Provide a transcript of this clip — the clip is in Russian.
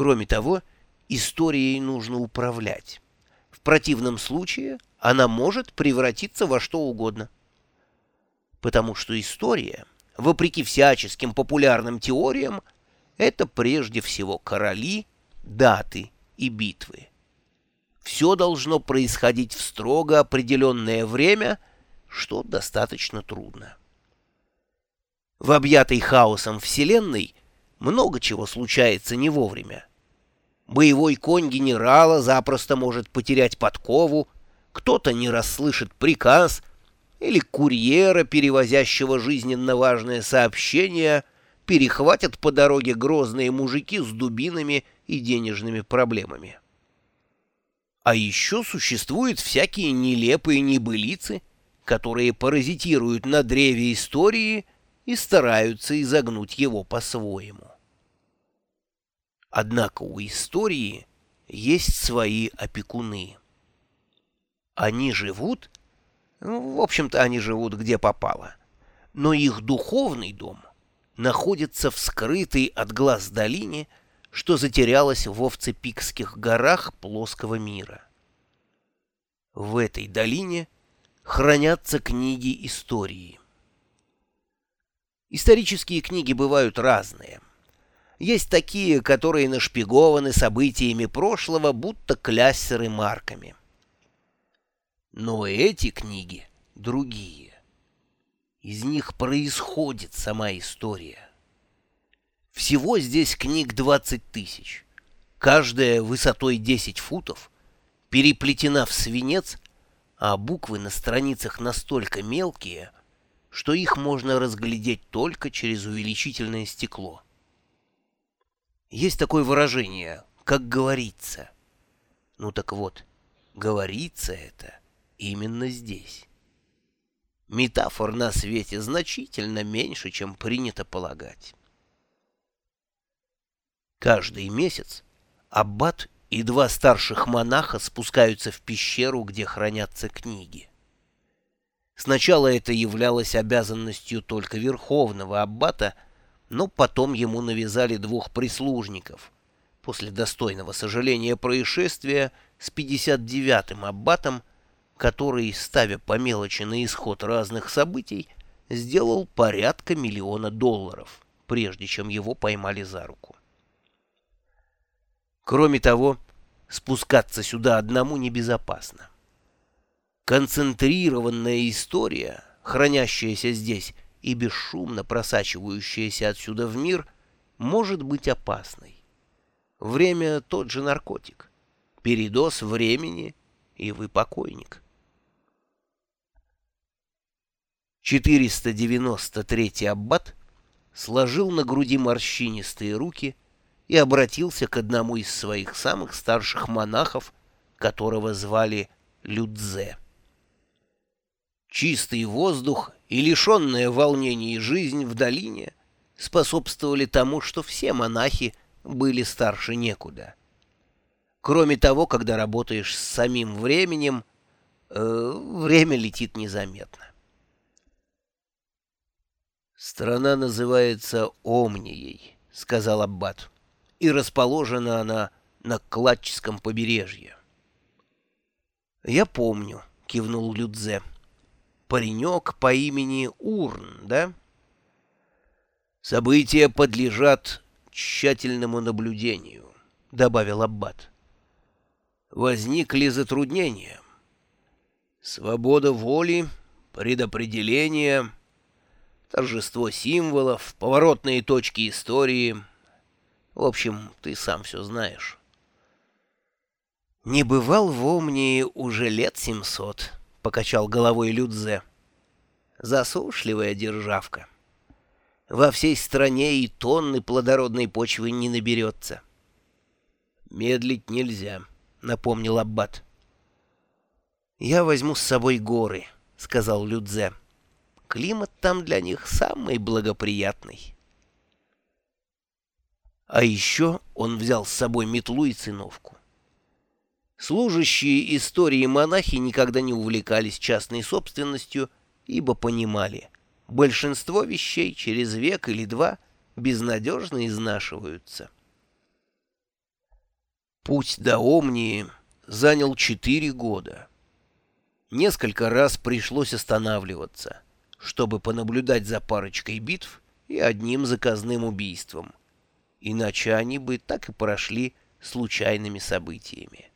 Кроме того, историей нужно управлять. В противном случае она может превратиться во что угодно. Потому что история, вопреки всяческим популярным теориям, это прежде всего короли, даты и битвы. Все должно происходить в строго определенное время, что достаточно трудно. В объятой хаосом Вселенной много чего случается не вовремя. Боевой конь генерала запросто может потерять подкову, кто-то не расслышит приказ, или курьера, перевозящего жизненно важное сообщение, перехватят по дороге грозные мужики с дубинами и денежными проблемами. А еще существуют всякие нелепые небылицы, которые паразитируют на древе истории и стараются изогнуть его по-своему. Однако у истории есть свои опекуны. Они живут, ну, в общем-то, они живут где попало, но их духовный дом находится в скрытой от глаз долине, что затерялась в Овцепикских горах плоского мира. В этой долине хранятся книги истории. Исторические книги бывают разные. Есть такие, которые нашпигованы событиями прошлого, будто кляссеры марками. Но эти книги другие. Из них происходит сама история. Всего здесь книг 20 тысяч. Каждая высотой 10 футов, переплетена в свинец, а буквы на страницах настолько мелкие — что их можно разглядеть только через увеличительное стекло. Есть такое выражение, как говорится. Ну так вот, говорится это именно здесь. Метафор на свете значительно меньше, чем принято полагать. Каждый месяц аббат и два старших монаха спускаются в пещеру, где хранятся книги. Сначала это являлось обязанностью только верховного аббата, но потом ему навязали двух прислужников. После достойного сожаления происшествия с 59-м аббатом, который, ставя по мелочи на исход разных событий, сделал порядка миллиона долларов, прежде чем его поймали за руку. Кроме того, спускаться сюда одному небезопасно. Концентрированная история, хранящаяся здесь и бесшумно просачивающаяся отсюда в мир, может быть опасной. Время — тот же наркотик. Передоз времени, и вы покойник. 493-й аббат сложил на груди морщинистые руки и обратился к одному из своих самых старших монахов, которого звали Людзе. Чистый воздух и лишенная волнений жизнь в долине способствовали тому, что все монахи были старше некуда. Кроме того, когда работаешь с самим временем, э, время летит незаметно. «Страна называется Омнией», — сказал Аббат, — «и расположена она на Кладческом побережье». «Я помню», — кивнул Людзе паренек по имени Урн, да? События подлежат тщательному наблюдению, — добавил Аббат. Возникли затруднения. Свобода воли, предопределение, торжество символов, поворотные точки истории. В общем, ты сам все знаешь. Не бывал в Омнии уже лет семьсот. — покачал головой Людзе. «Засушливая державка. Во всей стране и тонны плодородной почвы не наберется». «Медлить нельзя», — напомнил Аббат. «Я возьму с собой горы», — сказал Людзе. «Климат там для них самый благоприятный». А еще он взял с собой метлу и циновку. Служащие истории монахи никогда не увлекались частной собственностью, ибо понимали, большинство вещей через век или два безнадежно изнашиваются. Путь до Омнии занял четыре года. Несколько раз пришлось останавливаться, чтобы понаблюдать за парочкой битв и одним заказным убийством. Иначе они бы так и прошли случайными событиями.